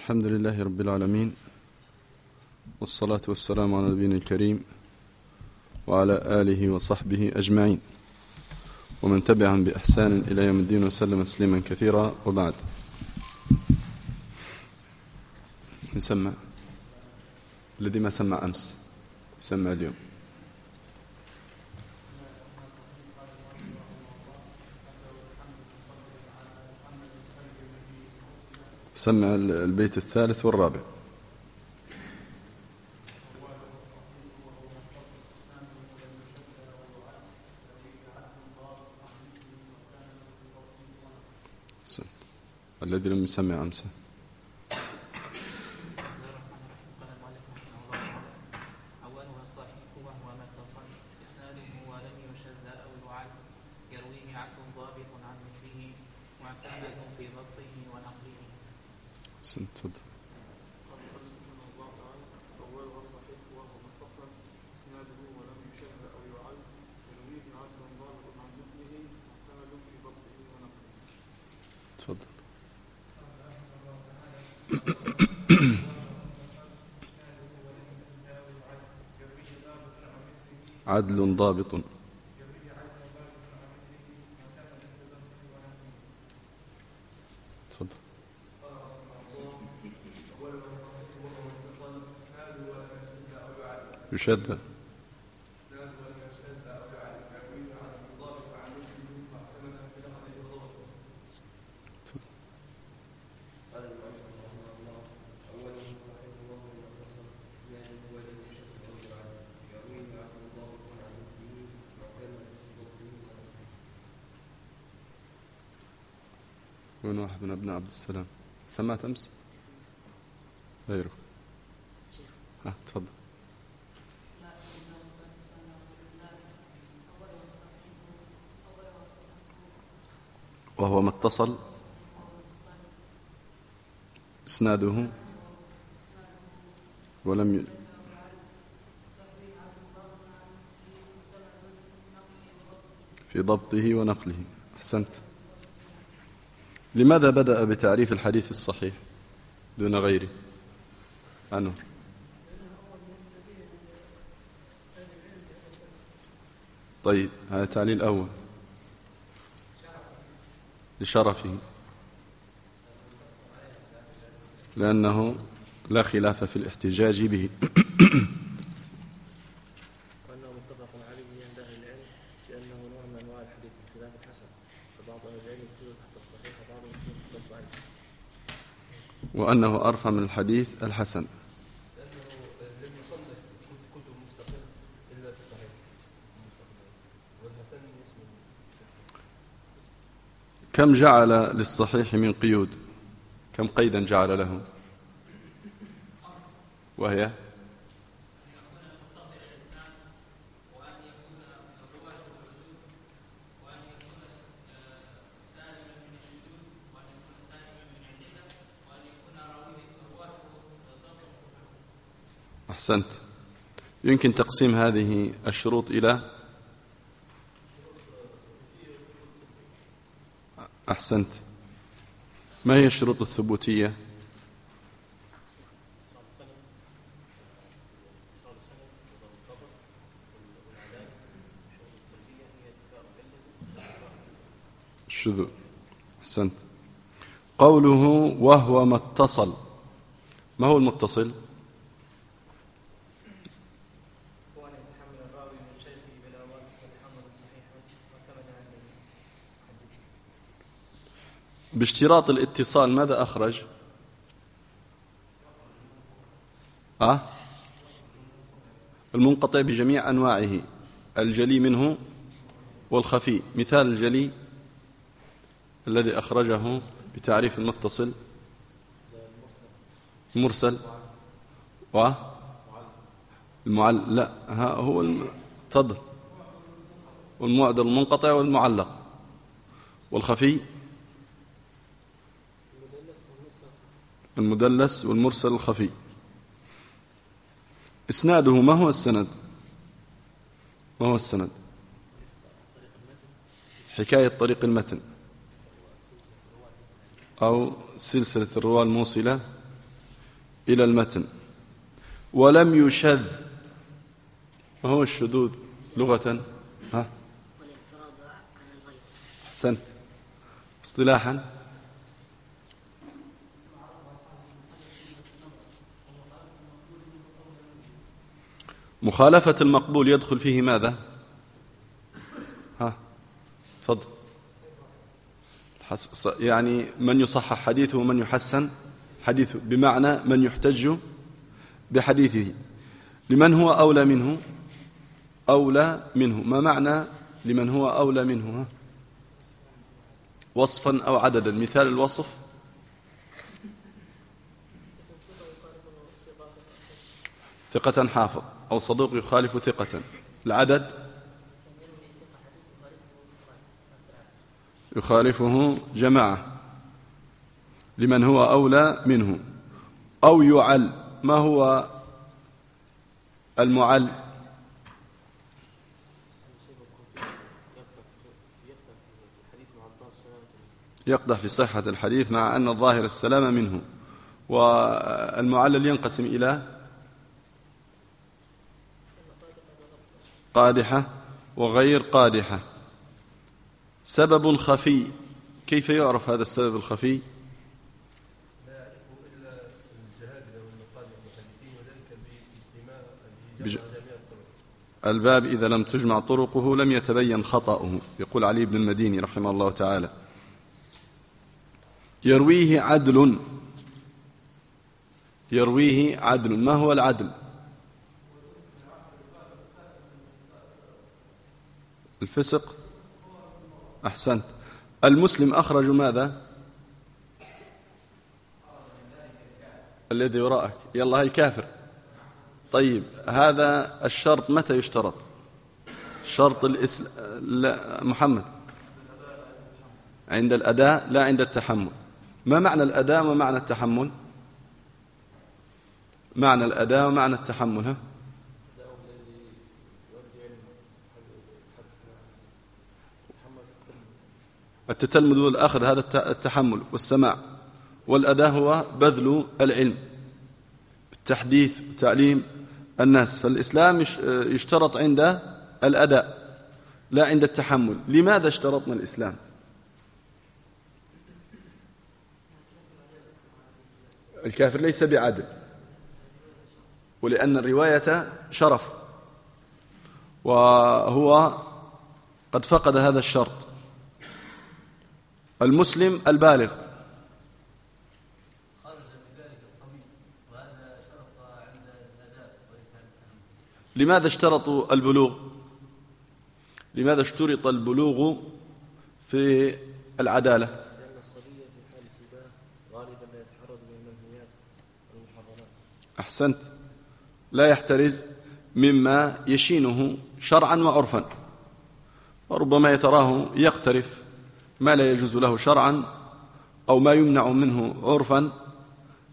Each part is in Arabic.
الحمد لله رب العالمين والصلاة والسلام على نبينا الكريم وعلى آله وصحبه أجمعين. ومن تبعهم بإحسان إلى يوم الدين وسلم تسليما كثيرا وبعد. نسمع. الذي ما سمع أمس يسمع اليوم. سمع البيت الثالث والرابع. الذي لم يسمع أمسه عدل ضابط. تفضل. يشد من واحد من أبناء عبد السلام. سمعت أمس؟ غيره. ها تفضل وهو ما اتصل إسناده ولم ي... في ضبطه ونقله. أحسنت. لماذا بدأ بتعريف الحديث الصحيح دون غيره؟ عنه طيب هذا تعليل أول. لشرفه. لأنه لا خلاف في الاحتجاج به وأنه متفق عليه عند أهل العلم لأنه نوع من أنواع الحديث بخلاف الحسن فبعض أهل العلم يكتب تحت الصحيح وبعضهم يكتب تحت الضعيف وأنه أرفع من الحديث الحسن. كم جعل للصحيح من قيود؟ كم قيدا جعل له وهي؟ أحسنت. يمكن تقسيم هذه الشروط إلى أحسنت. ما هي الشروط الثبوتية؟ الشذوذ أحسنت. قوله وهو ما اتصل ما هو المتصل هو أن يتحمل الراوي من شيخه بلا واسطة تحملا صحيحا واعتمد عليه باشتراط الاتصال ماذا أخرج؟ أه؟ المنقطع بجميع أنواعه الجلي منه والخفي. مثال الجلي الذي أخرجه بتعريف المتصل. المرسل و؟ المعل لا ها هو. تفضل والمعدل المنقطع والمعلق. والخفي المدلس والمرسل الخفي. إسناده ما هو السند؟ ما هو السند؟ حكاية طريق المتن. أو سلسلة الرواة الموصلة إلى المتن. ولم يشذ. ما هو الشذوذ لغة؟ ها؟ أحسنت. اصطلاحا؟ مخالفة المقبول يدخل فيه ماذا؟ ها تفضل. يعني من يصحح حديثه ومن يحسن حديثه بمعنى من يحتج بحديثه. لمن هو أولى منه؟ أولى منه. ما معنى لمن هو أولى منه؟ ها؟ وصفا أو عددا. مثال الوصف. ثقة حافظ. أو صدوق يخالف ثقة. العدد يخالفه جماعة. لمن هو أولى منه. أو يعل. ما هو المعل؟ يقدح في صحة الحديث مع أن الظاهر السلام منه والمعلل ينقسم إلى قادحة وغير قادحة. سبب خفي. كيف يعرف هذا السبب الخفي؟ الطرق الباب إذا لم تجمع طرقه لم يتبين خطأه. يقول علي بن المديني رحمه الله تعالى. يرويه عدل. يرويه عدل. ما هو العدل؟ الفسق. أحسنت. المسلم أخرج ماذا؟ الذي وراءك. يلا هاي كافر طيب هذا الشرط متى يشترط؟ شرط الإسلام لا محمد. عند الأداء لا عند التحمل. ما معنى الأداء وما معنى التحمل؟ معنى الأداء ومعنى التحمل ها؟ التتلمذ والأخذ هذا التحمل والسماع. والأداء هو بذل العلم. بالتحديث وتعليم الناس فالإسلام يشترط عند الأداء لا عند التحمل. لماذا اشترطنا الإسلام؟ الكافر ليس بعدل ولأن الرواية شرف وهو قد فقد هذا الشرط. المسلم البالغ. لماذا اشترطوا البلوغ؟ لماذا اشترط البلوغ في العدالة؟ لأن الصبي في حال سباه غالبا من المنهيات والمحرمات أحسنت. لا يحترز مما يشينه شرعا وعرفا. وربما يتراه يقترف. ما لا يجوز له شرعا أو ما يمنع منه عرفا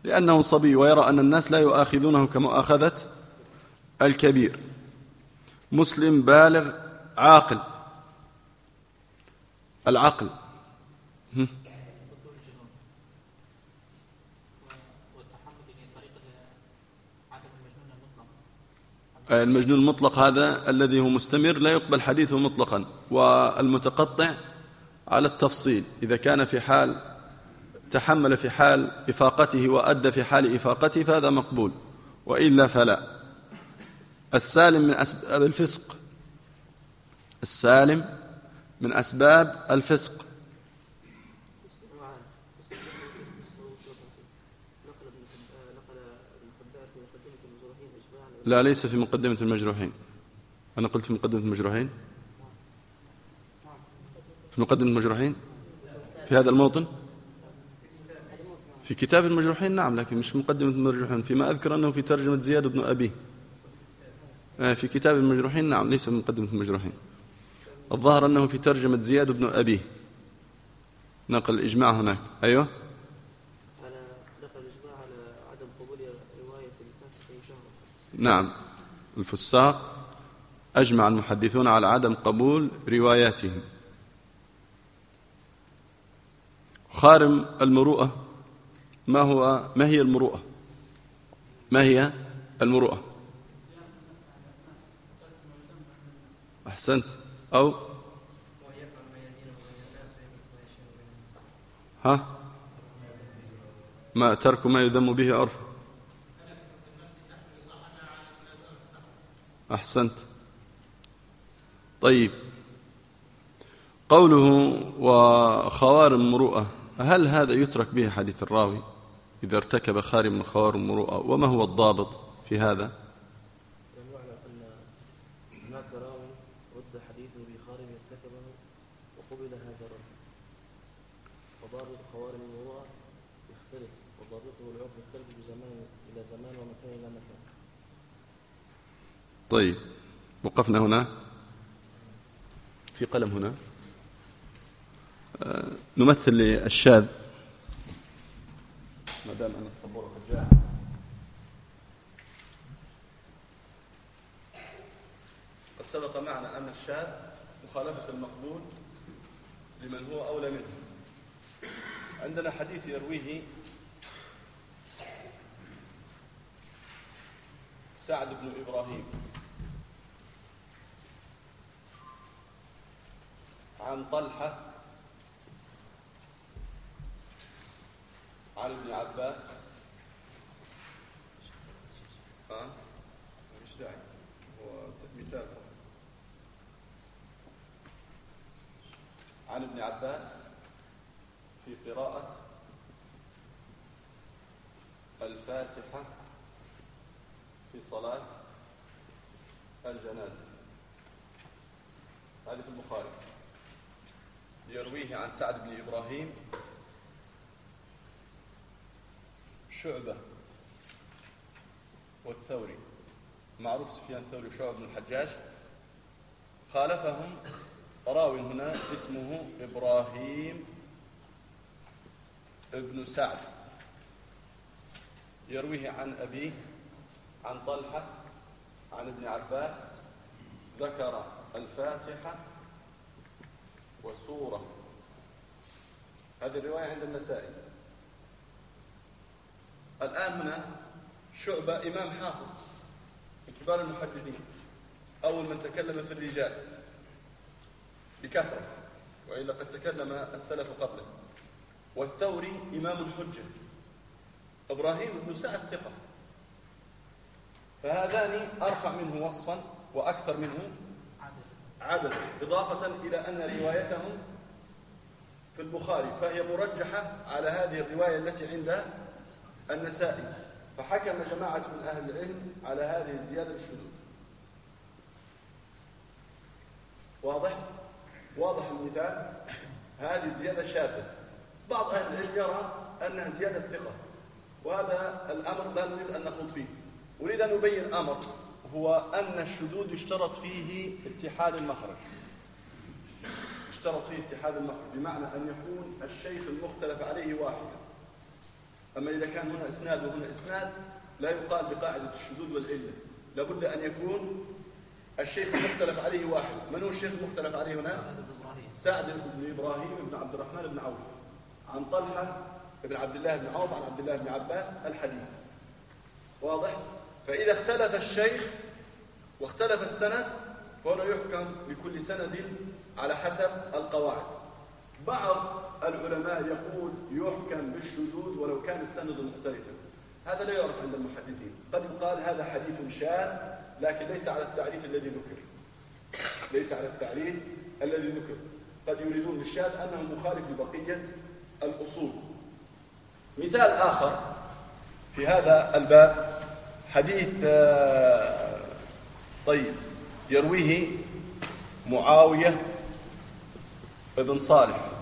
لأنه صبي ويرى أن الناس لا يؤاخذونه كمؤاخذة الكبير مسلم بالغ عاقل العقل. المجنون المطلق هذا الذي هو مستمر لا يقبل حديثه مطلقا والمتقطع على التفصيل. إذا كان في حال تحمل في حال إفاقته وأدى في حال إفاقته فهذا مقبول وإلا فلا. السالم من أسباب الفسق. السالم من أسباب الفسق. لا ليس في مقدمة المجروحين. أنا قلت في مقدمة المجروحين. في مقدمة المجروحين في هذا الموطن؟ في كتاب المجروحين؟ نعم لكن مش مقدمة المجروحين. فيما أذكر أنه في ترجمة زياد بن أبيه. آه، في كتاب المجروحين؟ نعم ليس في مقدمة المجروحين. الظاهر أنه في ترجمة زياد بن أبيه. نقل الإجماع هناك. أيوه؟ نعم. الفساق أجمع المحدثون على عدم قبول رواياتهم. خارم المروءة. ما هو ما هي المروءة؟ ما هي المروءة؟ أحسنت. أو ها؟ ما ترك ما يذم به عرفا أحسنت. طيب. قوله وخوار المروءة هل هذا يترك به حديث الراوي إذا ارتكب خارم من خوار المروءة وما هو الضابط في هذا؟ المعنى أن هناك راو رد حديثه بخارج ارتكبه وقبل هذا الرد. وضابط خوارم المروءة يختلف وضابطه العرف يختلف بزمان إلى زمان ومكان إلى مكان. طيب وقفنا هنا؟ في قلم هنا؟ نمثل للشاذ. ما دام أن الصبور قد جاء. قد سبق معنا أن الشاذ مخالفة المقبول لمن هو أولى منه. عندنا حديث يرويه سعد بن إبراهيم عن طلحة عن ابن عباس. ها؟ مش داعي هو مثال. عن ابن عباس في قراءة الفاتحة في صلاة الجنازة. هذه في البخاري. يرويه عن سعد بن إبراهيم شعبة والثوري. معروف سفيان الثوري وشعبة بن الحجاج. خالفهم راو هنا اسمه إبراهيم ابن سعد. يرويه عن أبيه عن طلحة عن ابن عباس. ذكر الفاتحة وسورة هذه الرواية عند النسائي. الآن هنا شعبة إمام حافظ من كبار المحدثين أول من تكلم في الرجال بكثرة وإلا قد تكلم السلف قبله. والثوري إمام حجة إبراهيم بن سعد ثقة. فهذان أرفع منه وصفا وأكثر منه عددا إضافة إلى أن روايتهم في البخاري فهي مرجحة على هذه الرواية التي عند النسائي. فحكم جماعة من أهل العلم على هذه الزيادة بالشذوذ. واضح؟ واضح المثال؟ هذه زيادة شاذة. بعض أهل العلم يرى أنها زيادة ثقة وهذا الأمر لا نريد أن نخوض فيه. أريد أن أبين أمر هو أن الشذوذ يشترط فيه اتحاد المخرج. يشترط فيه اتحاد المخرج بمعنى أن يكون الشيخ المختلف عليه واحدا. أما إذا كان هنا إسناد وهنا إسناد لا يقال بقاعدة الشذوذ والعلة لابد أن يكون الشيخ المختلف عليه واحد. من هو الشيخ المختلف عليه هنا؟ سعد بن إبراهيم بن عبد الرحمن بن عوف. عن طلحة بن عبد الله بن عوف عن عبد الله بن عباس الحديث. واضح؟ فإذا اختلف الشيخ واختلف السند فهنا يحكم بكل سند على حسب القواعد. بعض العلماء يقول يحكم بالشذوذ ولو كان السند مختلفا. هذا لا يعرف عند المحدثين. قد يقال هذا حديث شاذ لكن ليس على التعريف الذي ذكر. ليس على التعريف الذي ذكر. قد يريدون بالشاذ أنه مخالف لبقية الأصول. مثال آخر في هذا الباب حديث آه، طيب يرويه معاوية بن صالح.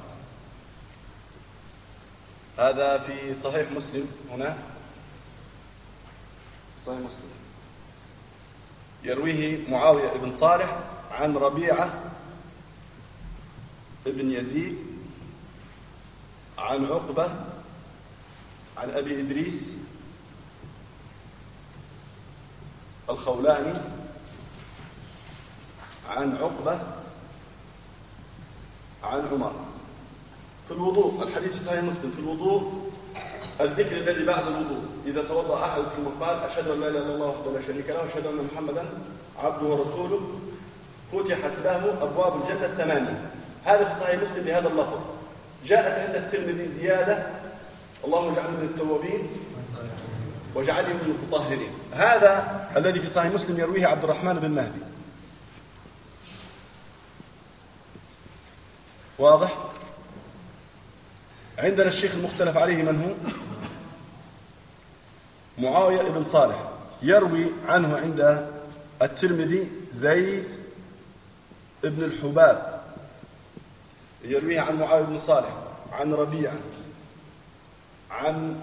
هذا في صحيح مسلم هنا. صحيح مسلم. يرويه معاوية بن صالح عن ربيعة ابن يزيد عن عقبة عن أبي إدريس الخولاني عن عقبة عن عمر. في الوضوء الحديث في صحيح مسلم في الوضوء الذكر الذي بعد الوضوء. إذا توضأ أحد ثم قال أشهد أن لا إله إلا الله وحده لا شريك له وأشهد أن محمدا عبده ورسوله فتحت له أبواب الجنة الثمانية هذا في صحيح مسلم بهذا اللفظ. جاءت عند الترمذي زيادة اللهم اجعلني من التوابين واجعلني من المتطهرين. هذا الذي في صحيح مسلم يرويه عبد الرحمن بن مهدي. واضح؟ عندنا الشيخ المختلف عليه من هو؟ معاوية بن صالح. يروي عنه عند الترمذي زيد ابن الحباب. يرويه عن معاوية بن صالح عن ربيعة عن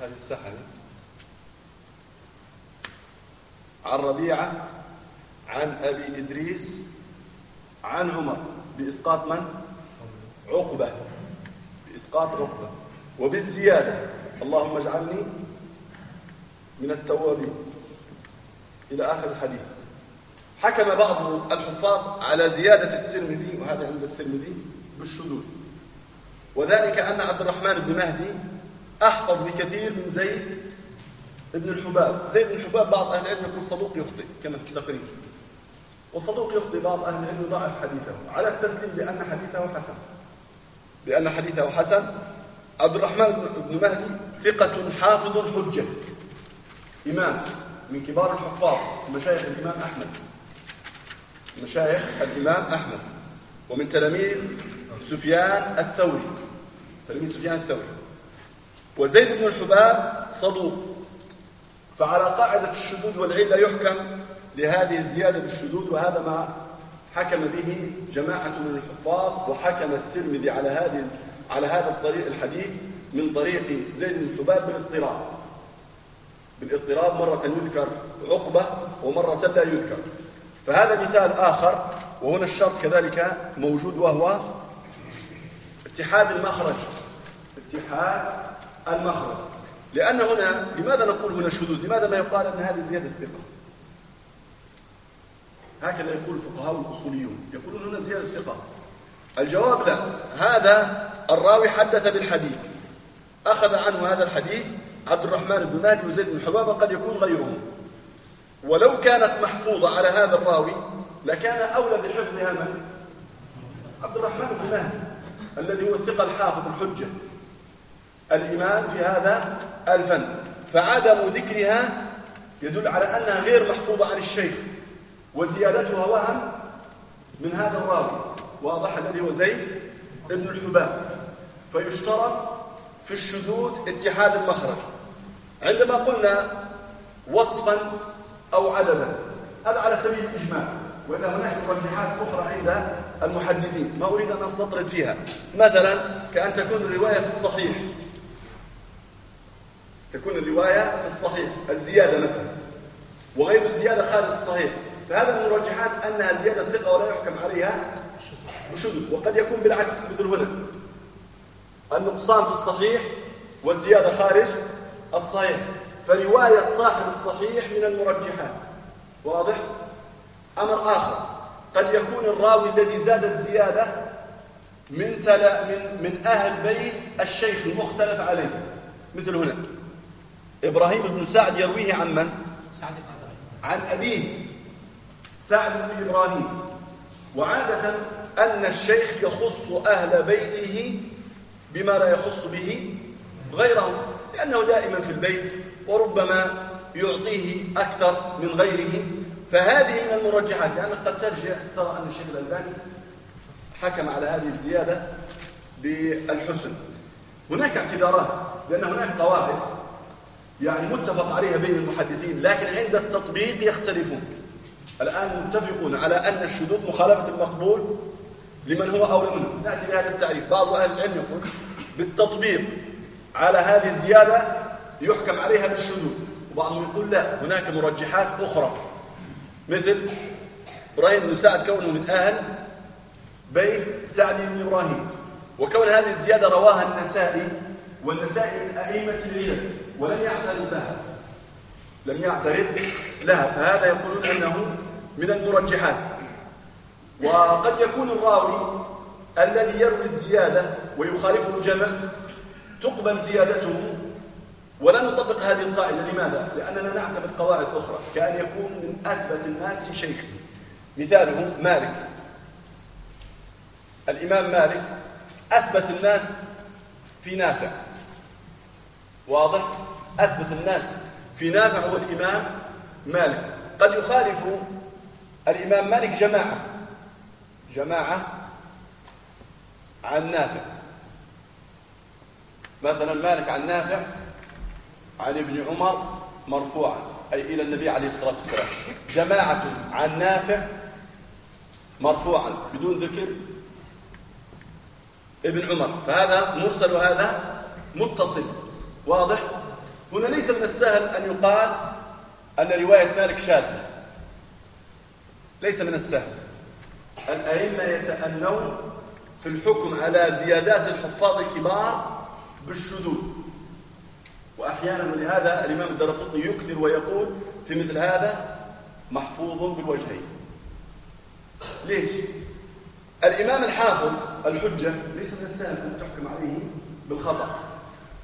هذه السحنة عن ربيعة عن أبي إدريس عن عمر. بإسقاط من؟ عقبة. بإسقاط عقبة وبالزيادة. اللهم اجعلني من التوابين إلى آخر الحديث. حكم بعض الحفاظ على زيادة الترمذي وهذا عند الترمذي بالشذوذ. وذلك أن عبد الرحمن بن مهدي أحفظ بكثير من زيد بن الحباب. زيد بن الحباب بعض أهل العلم يقول صدوق يخطئ كما في التقريب وصدوق يخطئ بعض أهل العلم يضاعف حديثه. على التسليم بأن حديثه حسن. بأن حديثه حسن. عبد الرحمن بن مهدي ثقة حافظ حجة. إمام من كبار الحفاظ مشايخ الإمام أحمد. مشايخ الإمام أحمد. ومن تلاميذ سفيان الثوري. تلاميذ سفيان الثوري. وزيد بن الحباب صدوق. فعلى قاعدة الشذوذ والعلة يحكم لهذه الزيادة بالشذوذ وهذا ما حكم به جماعة من الحفاظ وحكم الترمذي على هذه على هذا الطريق الحديث من طريق زيد بن الحباب بالاضطراب. بالاضطراب مرة يذكر عقبة ومرة لا يذكر. فهذا مثال آخر وهنا الشرط كذلك موجود وهو اتحاد المخرج. اتحاد المخرج. لأن هنا لماذا نقول هنا شذوذ؟ لماذا ما يقال أن هذه زيادة ثقة هكذا يقول الفقهاء الأصوليون يقولون هنا زيادة ثقة. الجواب لا. هذا الراوي حدث بالحديث. أخذ عنه هذا الحديث عبد الرحمن بن مالك وزيد بن حبابة قد يكون غيره. ولو كانت محفوظة على هذا الراوي لكان أولى بحفظها من؟ عبد الرحمن بن مهدي الذي هو الثقة الحافظ الحجة. الإمام في هذا الفن. فعدم ذكرها يدل على أنها غير محفوظة عن الشيخ. وزيادتها وهم من هذا الراوي واضح الذي هو زيد ابن الحباب. فيشترط في الشذوذ اتحاد المخرج. عندما قلنا وصفا أو عددا هذا على سبيل الإجمال وإن هناك مرجحات أخرى عند المحدثين. ما أريد أن أستطرد فيها. مثلا كأن تكون الرواية في الصحيح. تكون الرواية في الصحيح الزيادة مثلا وغير الزيادة خارج الصحيح. فهذا من المرجحات أنها زيادة ثقة ولا يحكم عليها. بشذوذ وقد يكون بالعكس مثل هنا. النقصان في الصحيح والزيادة خارج الصحيح. فرواية صاحب الصحيح من المرجحات. واضح؟ أمر آخر. قد يكون الراوي الذي زاد الزيادة من تلا من من أهل بيت الشيخ المختلف عليه. مثل هنا. إبراهيم بن سعد يرويه عن من؟ عن أبيه. سعد بن إبراهيم. وعادة أن الشيخ يخص أهل بيته بما لا يخص به غيرهم لأنه دائما في البيت وربما يعطيه أكثر من غيره. فهذه من المرجحات لأنك قد ترجع ترى أن الشيخ الألباني حكم على هذه الزيادة بالحسن. هناك اعتذارات لأن هناك قواعد يعني متفق عليها بين المحدثين لكن عند التطبيق يختلفون. الآن متفقون على أن الشذوذ مخالفة المقبول لمن هو أولى منه. نأتي بهذا التعريف. بعض أهل العلم يقول بالتطبيق على هذه الزيادة يحكم عليها بالشذوذ. وبعضهم يقول لا هناك مرجحات أخرى. مثل إبراهيم بن سعد كونه من أهل بيت سعد بن إبراهيم. وكون هذه الزيادة رواها النسائي والنسائي من أئمة العلم ولم يعترض لها لم يعترض لها فهذا يقولون أنه من المرجحات. وقد يكون الراوي الذي يروي الزيادة ويخالفه الجمع تقبل زيادته ولا نطبق هذه القاعدة. لماذا؟ لأننا نعتمد قواعد أخرى كأن يكون من أثبت الناس شيخه مثاله مالك. الإمام مالك أثبت الناس في نافع. واضح؟ أثبت الناس في نافع هو الإمام مالك. قد يخالف الإمام مالك جماعة جماعة عن نافع. مثلا مالك عن نافع عن ابن عمر مرفوعا أي إلى النبي عليه الصلاة والسلام. جماعة عن نافع مرفوعا بدون ذكر ابن عمر. فهذا مرسل وهذا متصل واضح؟ هنا ليس من السهل أن يقال أن رواية مالك شاذة. ليس من السهل. الأئمة يتأنون في الحكم على زيادات الحفاظ الكبار بالشذوذ. وأحيانا ولهذا الإمام الدرقطني يكثر ويقول في مثل هذا محفوظ بالوجهين. ليش؟ الإمام الحافظ الحجة ليس من السهل أن تحكم عليه بالخطأ.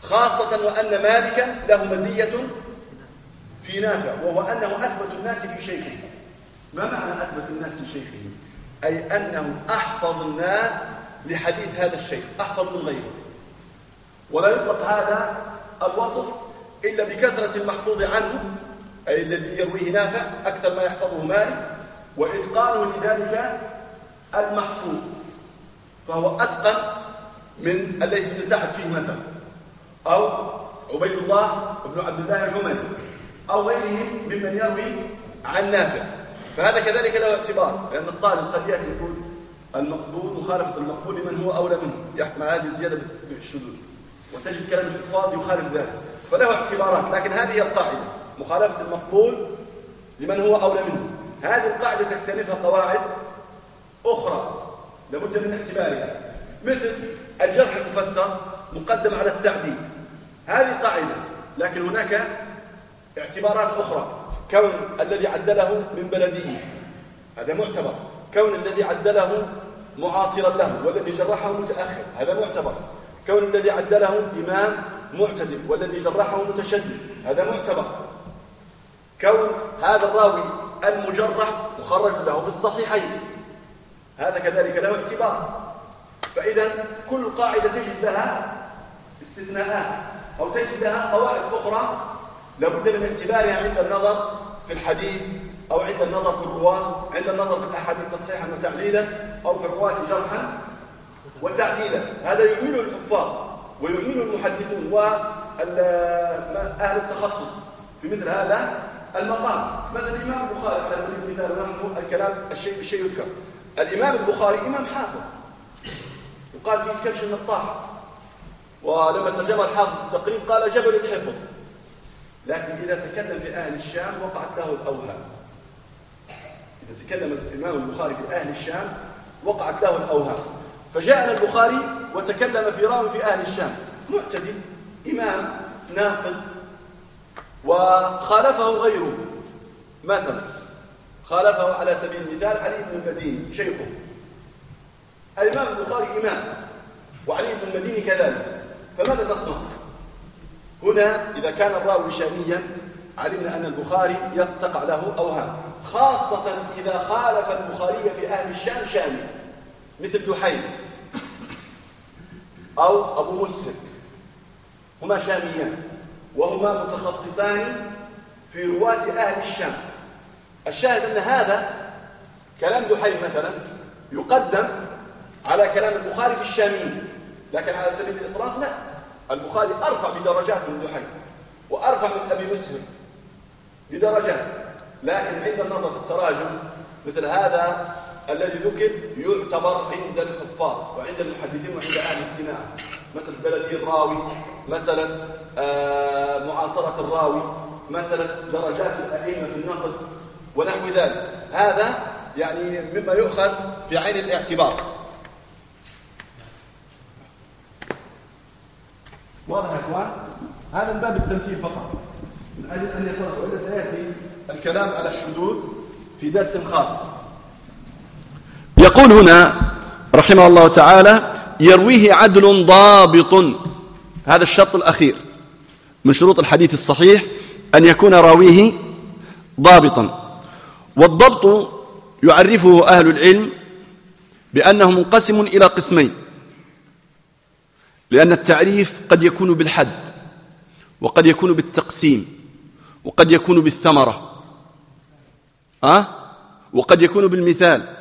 خاصة وأن مالكا له مزية في نافع وهو أنه أثبت الناس في شيخه. ما معنى أثبت الناس في شيخه؟ أي أنه أحفظ الناس لحديث هذا الشيخ أحفظ من غيره. ولا يطلق هذا الوصف إلا بكثرة المحفوظ عنه أي الذي يرويه نافع أكثر ما يحفظه مالك وإتقانه لذلك المحفوظ فهو أتقن من الليث بن سعد فيه مثلا. أو عبيد الله بن عبد الله العمري أو غيرهم ممن يروي عن نافع. فهذا كذلك له اعتبار لأن الطالب قد يأتي يقول المقبول مخالفة المقبول لمن هو أولى منه يحكم على هذه الزيادة بالشذوذ. وتجد كلام الحفاظ يخالف ذلك فله اعتبارات لكن هذه هي القاعدة مخالفة المقبول لمن هو أولى منه. هذه القاعدة تكتنفها قواعد أخرى لابد من اعتبارها مثل الجرح المفسر مقدم على التعديل. هذه قاعدة لكن هناك اعتبارات أخرى. كون الذي عدله من بلديه هذا معتبر. كون الذي عدله معاصرا له والذي جرحه متأخر هذا معتبر. كون الذي عدله إمام معتدل والذي جرحه متشدد هذا معتبر. كون هذا الراوي المجرح مخرج له في الصحيحين هذا كذلك له اعتبار. فإذا كل قاعدة تجد لها استثناءات. أو تجد لها قواعد أخرى لابد من اعتبارها عند النظر في الحديث أو عند النظر في الرواة عند النظر في الأحاديث تصحيحا وتعليلا أو في الرواة جرحا وتعديلا. هذا يعمله الحفاظ ويعمله المحدثون وأهل التخصص في مثل هذا المقام. مثلا الإمام البخاري على سبيل المثال ونحن الكلام الشيء بالشيء يذكر. الإمام البخاري إمام حافظ. يقال فيه كبش النطاح ولما ترجم الحافظ التقريب قال جبل الحفظ. لكن إذا تكلم في أهل الشام وقعت له الأوهام. إذا تكلم الإمام البخاري في أهل الشام وقعت له الأوهام. فجاءنا البخاري وتكلم في راوي في أهل الشام. معتدل إمام ناقد وخالفه غيره. مثلا خالفه على سبيل المثال علي بن المديني شيخه. الإمام البخاري إمام وعلي بن المديني كذلك. فماذا تصنع؟ هنا إذا كان الراوي شاميا علمنا أن البخاري تقع له أوهام خاصة إذا خالف البخاري في أهل الشام شامي مثل دحيم أو أبو مسلم. هما شاميان وهما متخصصان في رواة أهل الشام. الشاهد أن هذا كلام دحيم مثلا يقدم على كلام البخاري في الشاميين لكن على سبيل الإطلاق لا. البخاري أرفع بدرجات من دحيم وأرفع من أبي مسلم بدرجات لكن عند النظر في التراجم مثل هذا الذي ذكر يعتبر عند الحفاظ وعند المحدثين وعند أهل الصناعة مسألة بلدي الراوي مسألة آه، معاصرة الراوي مسألة درجات الأئمة في النقد ونحو ذلك. هذا يعني مما يؤخذ في عين الاعتبار. واضح يا إخوان؟ هذا من باب التمثيل فقط. من أجل أن يصلح وإلا سيأتي الكلام على الشذوذ في درس خاص. يقول هنا رحمه الله تعالى يرويه عدل ضابط. هذا الشرط الأخير من شروط الحديث الصحيح أن يكون راويه ضابطا. والضبط يعرفه أهل العلم بأنه منقسم إلى قسمين. لأن التعريف قد يكون بالحد وقد يكون بالتقسيم وقد يكون بالثمرة أه؟ وقد يكون بالمثال.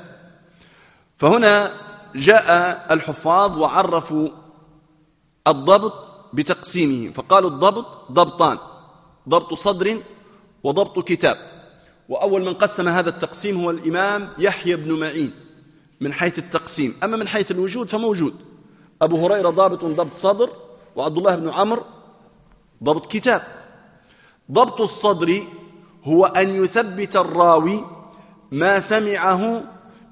فهنا جاء الحفاظ وعرفوا الضبط بتقسيمه فقالوا الضبط ضبطان ضبط صدر وضبط كتاب. وأول من قسم هذا التقسيم هو الإمام يحيى بن معين من حيث التقسيم. أما من حيث الوجود فموجود. أبو هريرة ضابط ضبط صدر وعبد الله بن عمرو ضبط كتاب. ضبط الصدر هو أن يثبت الراوي ما سمعه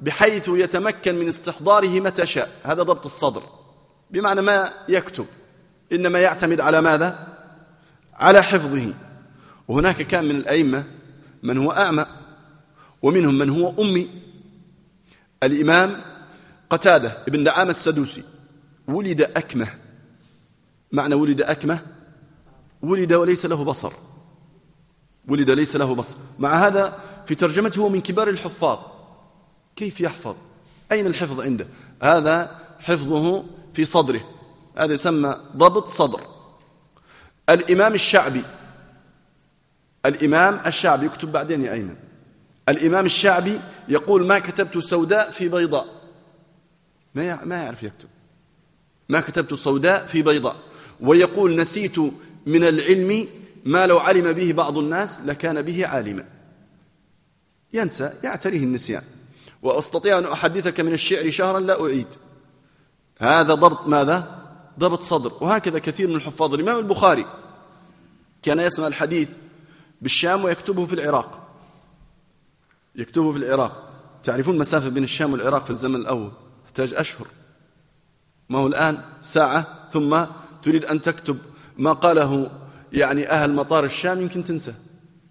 بحيث يتمكن من استحضاره متى شاء. هذا ضبط الصدر. بمعنى ما يكتب. إنما يعتمد على ماذا؟ على حفظه. وهناك كان من الأئمة من هو أعمى ومنهم من هو أمي. الإمام قتادة ابن دعامة السدوسي. ولد أكمة. معنى ولد أكمة؟ ولد وليس له بصر. ولد ليس له بصر. مع هذا في ترجمته هو من كبار الحفاظ. كيف يحفظ؟ أين الحفظ عنده؟ هذا حفظه في صدره. هذا يسمى ضبط صدر. الإمام الشعبي. الإمام الشعبي يكتب بعدين يا أيمن. الإمام الشعبي يقول ما كتبت سوداء في بيضاء. ما ما يعرف يكتب. ما كتبت سوداء في بيضاء. ويقول نسيت من العلم ما لو علم به بعض الناس لكان به عالما. ينسى يعتريه النسيان. وأستطيع أن أحدثك من الشعر شهرا لا أعيد. هذا ضبط ماذا؟ ضبط صدر. وهكذا كثير من الحفاظ. الإمام البخاري كان يسمع الحديث بالشام ويكتبه في العراق. يكتبه في العراق. تعرفون المسافة بين الشام والعراق في الزمن الأول؟ تحتاج أشهر. ما هو الآن؟ ساعة ثم تريد أن تكتب ما قاله يعني أهل مطار الشام يمكن تنسى.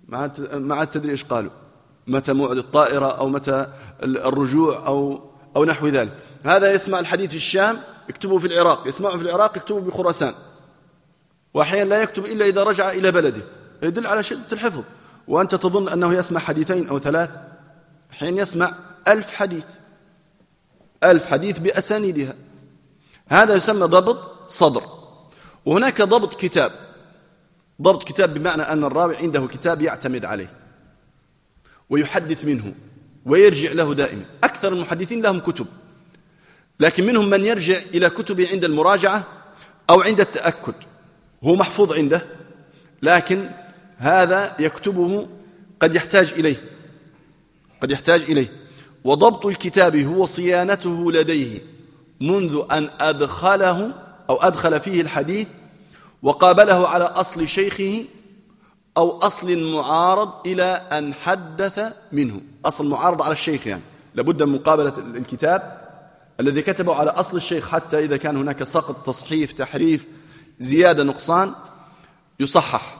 ما عاد تدري إيش قالوا؟ متى موعد الطائرة أو متى الرجوع أو, أو نحو ذلك. هذا يسمع الحديث في الشام يكتبه في العراق. يسمعه في العراق يكتبه بخراسان وأحيانا لا يكتب إلا إذا رجع إلى بلده. يدل على شدة الحفظ. وأنت تظن أنه يسمع حديثين أو ثلاث؟ حين يسمع ألف حديث. ألف حديث بأسانيدها. هذا يسمى ضبط صدر. وهناك ضبط كتاب. ضبط كتاب بمعنى أن الراوي عنده كتاب يعتمد عليه ويحدث منه ويرجع له دائما. أكثر المحدثين لهم كتب. لكن منهم من يرجع إلى كتبه عند المراجعة أو عند التأكد. هو محفوظ عنده لكن هذا يكتبه قد يحتاج إليه. قد يحتاج إليه. وضبط الكتاب هو صيانته لديه. منذ أن أدخله أو أدخل فيه الحديث وقابله على أصل شيخه أو أصل معارض إلى أن حدث منه. أصل معارض على الشيخ يعني. لابد من مقابلة الكتاب الذي كتبه على أصل الشيخ حتى إذا كان هناك سقط تصحيف تحريف زيادة نقصان يصحح.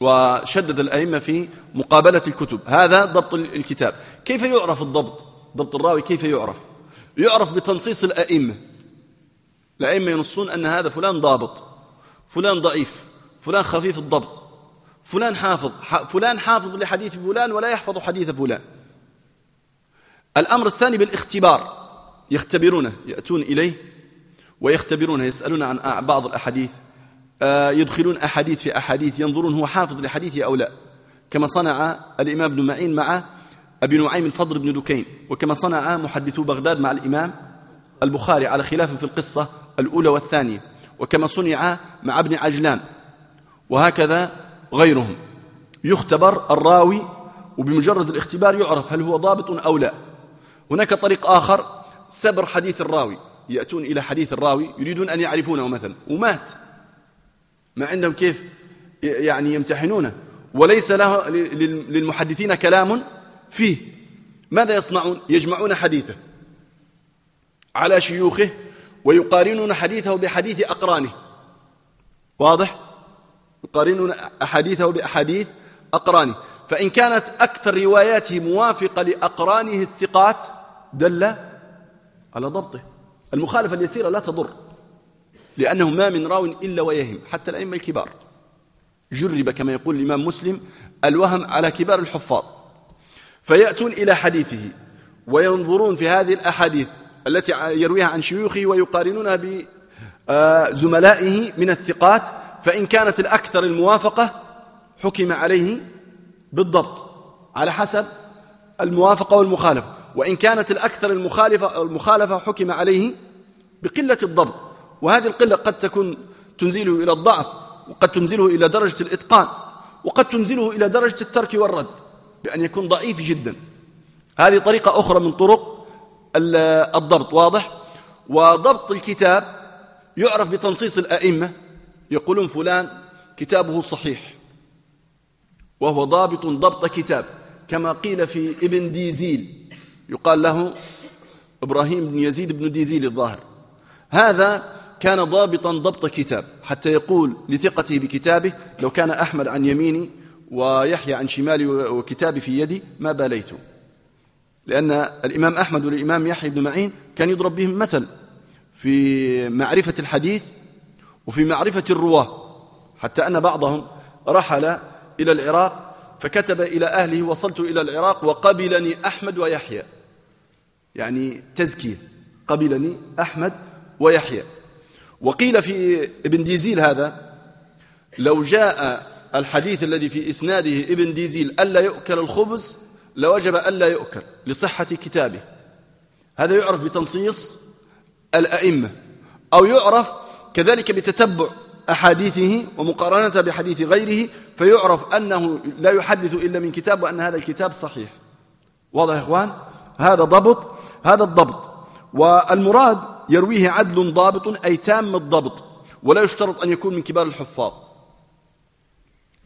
وشدد الأئمة في مقابلة الكتب. هذا ضبط الكتاب. كيف يعرف الضبط؟ ضبط الراوي كيف يعرف؟ يعرف بتنصيص الأئمة. الأئمة ينصون أن هذا فلان ضابط فلان ضعيف فلان خفيف الضبط فلان حافظ فلان حافظ لحديث فلان ولا يحفظ حديث فلان. الأمر الثاني بالاختبار يختبرونه يأتون إليه ويختبرونه يسألون عن بعض الأحاديث. آه، يدخلون أحاديث في أحاديث ينظرون هو حافظ لحديثه أو لا. كما صنع الإمام ابن معين مع أبي نعيم الفضل بن دكين. وكما صنع محدثو بغداد مع الإمام البخاري على خلاف في القصة الأولى والثانية. وكما صنع مع ابن عجلان. وهكذا غيرهم. يختبر الراوي وبمجرد الاختبار يعرف هل هو ضابط أو لا. هناك طريق آخر سبر حديث الراوي. يأتون إلى حديث الراوي يريدون أن يعرفونه مثلا. ومات. ما عندهم كيف يعني يمتحنونه. وليس له للمحدثين كلام فيه. ماذا يصنعون؟ يجمعون حديثه على شيوخه ويقارنون حديثه بحديث أقرانه. واضح؟ يقارنون أحاديثه بأحاديث أقرانه. فإن كانت أكثر رواياته موافقة لأقرانه الثقات دل على ضبطه. المخالفة اليسيرة لا تضر لأنه ما من راو إلا ويهم حتى الأئمة الكبار. جرب كما يقول الإمام مسلم الوهم على كبار الحفاظ. فيأتون إلى حديثه وينظرون في هذه الأحاديث التي يرويها عن شيوخه ويقارنونها بزملائه من الثقات فإن كانت الأكثر الموافقة حكم عليه بالضبط على حسب الموافقة والمخالفة وإن كانت الأكثر المخالفة, المخالفة حكم عليه بقلة الضبط وهذه القلة قد تكون تنزله إلى الضعف وقد تنزله إلى درجة الإتقان وقد تنزله إلى درجة الترك والرد. بأن يكون ضعيف جدا. هذه طريقة أخرى من طرق الضبط واضح؟ وضبط الكتاب يعرف بتنصيص الأئمة. يقولون فلان كتابه صحيح وهو ضابط ضبط كتاب كما قيل في ابن ديزيل. يقال له إبراهيم بن يزيد بن ديزيل الظاهر. هذا كان ضابطا ضبط كتاب حتى يقول لثقته بكتابه لو كان أحمد عن يميني ويحيى عن شمالي وكتابي في يدي ما باليت لأن الإمام أحمد والإمام يحيى بن معين كان يضرب بهم مثل في معرفة الحديث وفي معرفة الرواة. حتى أن بعضهم رحل إلى العراق فكتب إلى أهله وصلت إلى العراق وقبلني أحمد ويحيى. يعني تزكية. قبلني أحمد ويحيى. وقيل في ابن ديزيل هذا لو جاء الحديث الذي في إسناده ابن ديزيل ألا يؤكل الخبز؟ لوجب ألا يؤكل لصحة كتابه. هذا يعرف بتنصيص الأئمة أو يعرف كذلك بتتبع أحاديثه ومقارنة بحديث غيره فيعرف أنه لا يحدث إلا من كتاب وأن هذا الكتاب صحيح. واضح يا إخوان؟ هذا ضبط هذا الضبط. والمراد يرويه عدل ضابط أي تام الضبط ولا يشترط أن يكون من كبار الحفاظ.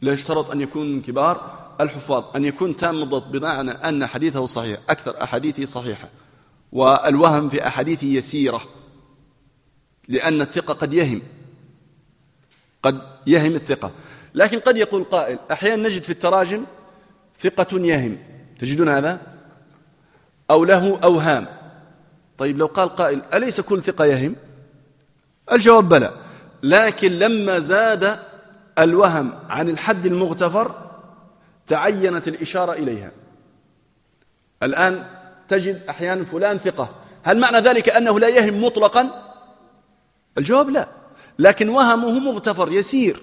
لا يشترط أن يكون من كبار الحفاظ أن يكون تام الضبط بمعنى أن حديثه صحيح أكثر أحاديثه صحيحة. والوهم في أحاديثه يسيرة لأن الثقة قد يهم قد يهم الثقة. لكن قد يقول قائل أحيانا نجد في التراجم ثقة يهم. تجدون هذا؟ أو له أوهام. طيب لو قال قائل أليس كل ثقة يهم؟ الجواب بلى. لكن لما زاد الوهم عن الحد المغتفر تعينت الإشارة إليها. الآن تجد أحيانا فلان ثقة. هل معنى ذلك أنه لا يهم مطلقا؟ الجواب لا. لكن وهمه مغتفر يسير.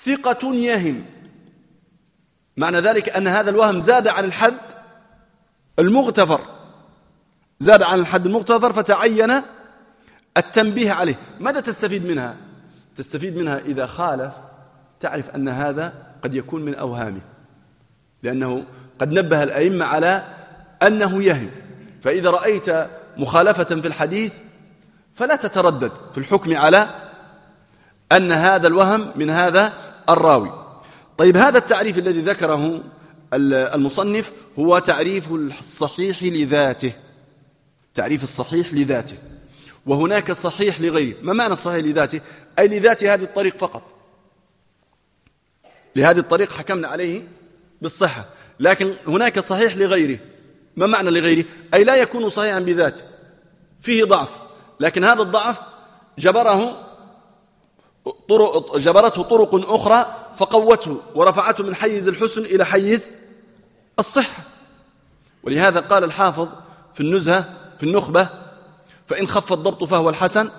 ثقة يهم. معنى ذلك أن هذا الوهم زاد عن الحد المغتفر. زاد عن الحد المغتفر فتعين التنبيه عليه. ماذا تستفيد منها؟ تستفيد منها إذا خالف تعرف أن هذا قد يكون من أوهامه. لأنه قد نبه الأئمة على أنه يهم. فإذا رأيت مخالفة في الحديث فلا تتردد في الحكم على أن هذا الوهم من هذا الراوي. طيب هذا التعريف الذي ذكره المصنف هو تعريف الصحيح لذاته. تعريف الصحيح لذاته. وهناك صحيح لغيره. ما معنى الصحيح لذاته؟ أي لذات هذه الطريق فقط. لهذه الطريق حكمنا عليه بالصحة. لكن هناك صحيح لغيره. ما معنى لغيره؟ أي لا يكون صحيحا بذاته. فيه ضعف. لكن هذا الضعف جبره طرق جبرته طرق أخرى فقوته ورفعته من حيز الحسن إلى حيز الصحة. ولهذا قال الحافظ في النزهة في النخبة فإن خف الضبط فهو الحسن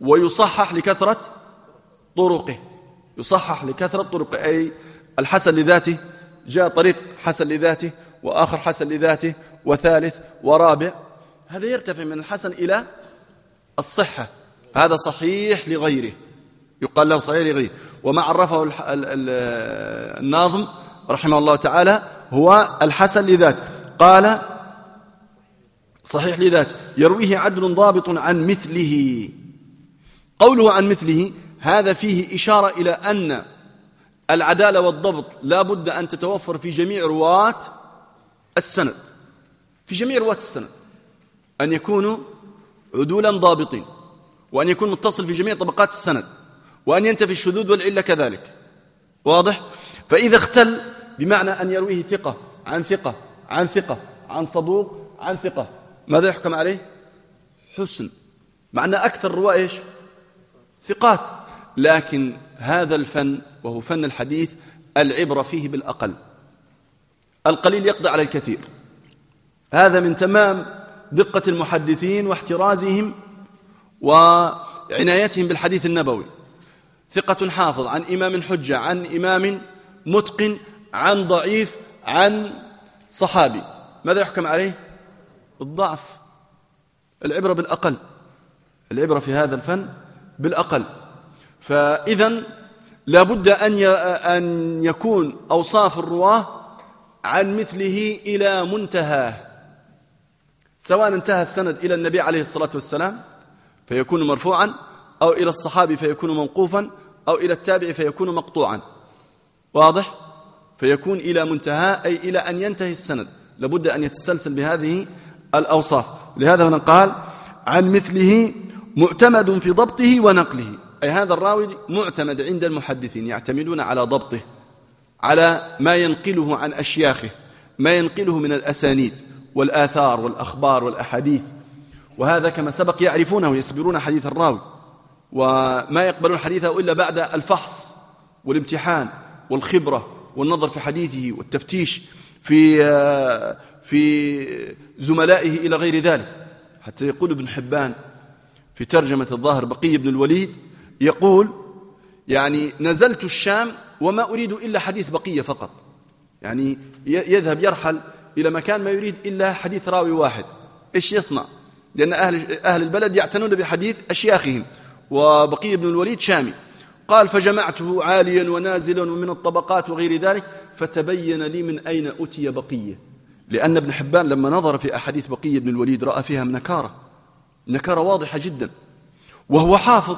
ويصحح لكثرة طرقه. يصحح لكثرة طرقه أي الحسن لذاته جاء طريق حسن لذاته وآخر حسن لذاته وثالث ورابع. هذا يرتفع من الحسن إلى الصحة. هذا صحيح لغيره. يقال له صحيح لغيره. وما عرفه الناظم رحمه الله تعالى هو الحسن لذاته. قال صحيح لذاته. يرويه عدل ضابط عن مثله. قوله عن مثله هذا فيه إشارة إلى أن العدالة والضبط لا بد أن تتوفر في جميع رواة السند. في جميع رواة السند. أن يكونوا عدولا ضابطين. وأن يكون متصل في جميع طبقات السند. وأن ينتفي الشذوذ والعلة كذلك. واضح؟ فإذا اختل بمعنى أن يرويه ثقة عن ثقة عن ثقة عن صدوق عن ثقة. ماذا يحكم عليه؟ حسن. مع أن أكثر الرواة إيش؟ ثقات. لكن هذا الفن وهو فن الحديث العبرة فيه بالأقل. القليل يقضي على الكثير. هذا من تمام دقة المحدثين واحترازهم وعنايتهم بالحديث النبوي. ثقة حافظ عن إمام حجة عن إمام متقن عن ضعيف عن صحابي. ماذا يحكم عليه؟ الضعف. العبرة بالأقل. العبرة في هذا الفن بالأقل. فإذا لابد أن أن يكون أوصاف الرواة عن مثله إلى منتهاه. سواء انتهى السند إلى النبي عليه الصلاة والسلام فيكون مرفوعا أو إلى الصحابي فيكون موقوفا أو إلى التابع فيكون مقطوعا. واضح؟ فيكون إلى منتهى أي إلى أن ينتهي السند. لابد أن يتسلسل بهذه الأوصاف. لهذا هنا قال عن مثله معتمد في ضبطه ونقله. أي هذا الراوي معتمد عند المحدثين يعتمدون على ضبطه على ما ينقله عن أشياخه ما ينقله من الأسانيد والآثار والأخبار والأحاديث. وهذا كما سبق يعرفونه يسبرون حديث الراوي. وما يقبلون حديثه إلا بعد الفحص والامتحان والخبرة والنظر في حديثه والتفتيش. في في زملائه إلى غير ذلك. حتى يقول ابن حبان في ترجمة الظاهر بقي بن الوليد يقول يعني نزلت الشام وما أريد إلا حديث بقية فقط. يعني يذهب يرحل إلى مكان ما يريد إلا حديث راوي واحد. إيش يصنع؟ لأن أهل, أهل البلد يعتنون بحديث أشياخهم. وبقي بن الوليد شامي. قال فجمعته عاليا ونازلا ومن الطبقات وغير ذلك فتبين لي من أين أتي بقية. لأن ابن حبان لما نظر في أحاديث بقية بن الوليد رأى فيها نكارة. نكارة واضحة جدا. وهو حافظ.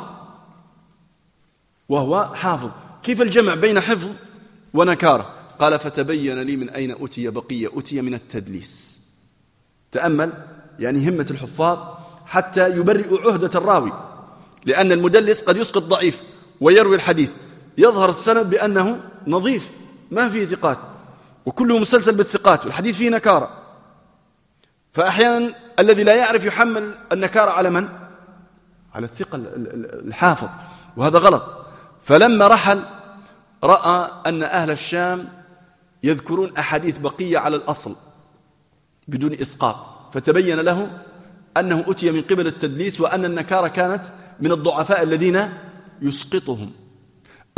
وهو حافظ. كيف الجمع بين حفظ ونكارة؟ قال فتبين لي من أين أتي بقية. أتي من التدليس. تأمل يعني همة الحفاظ حتى يبرئ عهدة الراوي. لأن المدلس قد يسقط ضعيف. ويروي الحديث. يظهر السند بأنه نظيف ما فيه ثقات وكله مسلسل بالثقات والحديث فيه نكارة. فأحيانا الذي لا يعرف يحمل النكارة على من؟ على الثقة الحافظ وهذا غلط. فلما رحل رأى أن أهل الشام يذكرون أحاديث بقية على الأصل بدون إسقاط. فتبين له أنه أتي من قبل التدليس وأن النكارة كانت من الضعفاء الذين يسقطهم.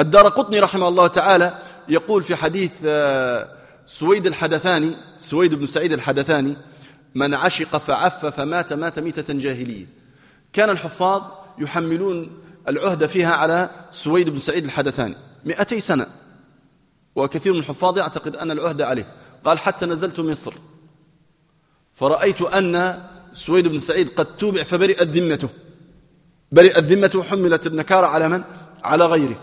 الدار قطني رحمه الله تعالى يقول في حديث آه، سويد الحدثاني سويد بن سعيد الحدثاني من عشق فعف فمات مات ميتة جاهلية. كان الحفاظ يحملون العهد فيها على سويد بن سعيد الحدثاني. مئتي سنة. وكثير من الحفاظ يعتقد أن العهد عليه. قال حتى نزلت مصر. فرأيت أن سويد بن سعيد قد توبع فبرئت ذمته. برئت ذمته حملت النكارة على من؟ على غيره.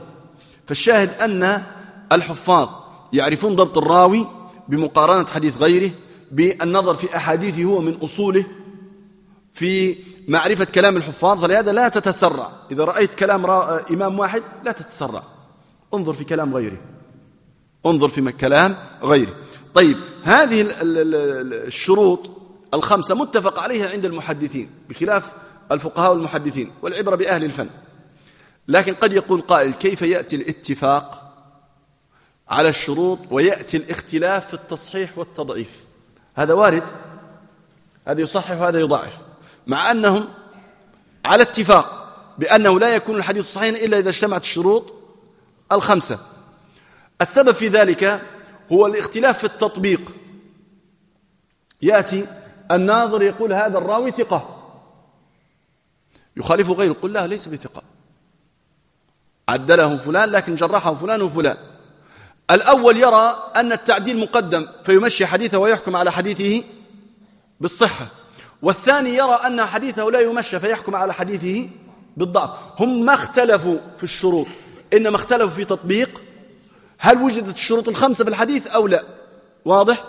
فالشاهد أن الحفاظ يعرفون ضبط الراوي بمقارنة حديث غيره بالنظر في أحاديثه هو من أصوله في معرفة كلام الحفاظ. فلهذا لا تتسرع. إذا رأيت كلام إمام واحد لا تتسرع. انظر في كلام غيره. انظر في كلام غيره. طيب هذه الشروط الخمسة متفق عليها عند المحدثين بخلاف الفقهاء والمحدثين والعبرة بأهل الفن. لكن قد يقول قائل كيف يأتي الاتفاق على الشروط ويأتي الاختلاف في التصحيح والتضعيف؟ هذا وارد. هذا يصحح وهذا يضعف. مع أنهم على اتفاق بأنه لا يكون الحديث صحيحا إلا إذا اجتمعت الشروط الخمسة. السبب في ذلك هو الاختلاف في التطبيق. يأتي الناظر يقول هذا الراوي ثقة. يخالفه غيره يقول لا ليس بثقة. عدله فلان لكن جرحه فلان وفلان. الأول يرى أن التعديل مقدم فيمشي حديثه ويحكم على حديثه بالصحة. والثاني يرى أن حديثه لا يمشى فيحكم على حديثه بالضعف. هم ما اختلفوا في الشروط إنما اختلفوا في تطبيق هل وجدت الشروط الخمسة في الحديث أو لا. واضح؟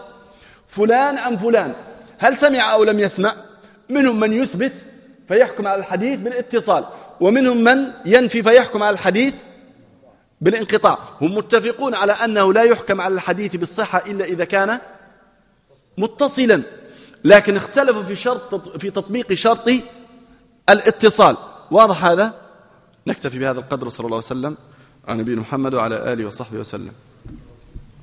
فلان عن فلان. هل سمع أو لم يسمع؟ منهم من يثبت فيحكم على الحديث بالاتصال. ومنهم من ينفي فيحكم على الحديث بالانقطاع. هم متفقون على أنه لا يحكم على الحديث بالصحة إلا إذا كان متصلا. لكن اختلفوا في شرط في تطبيق شرط الاتصال. واضح هذا؟ نكتفي بهذا القدر صلى الله عليه وسلم عن نبينا محمد وعلى آله وصحبه وسلم.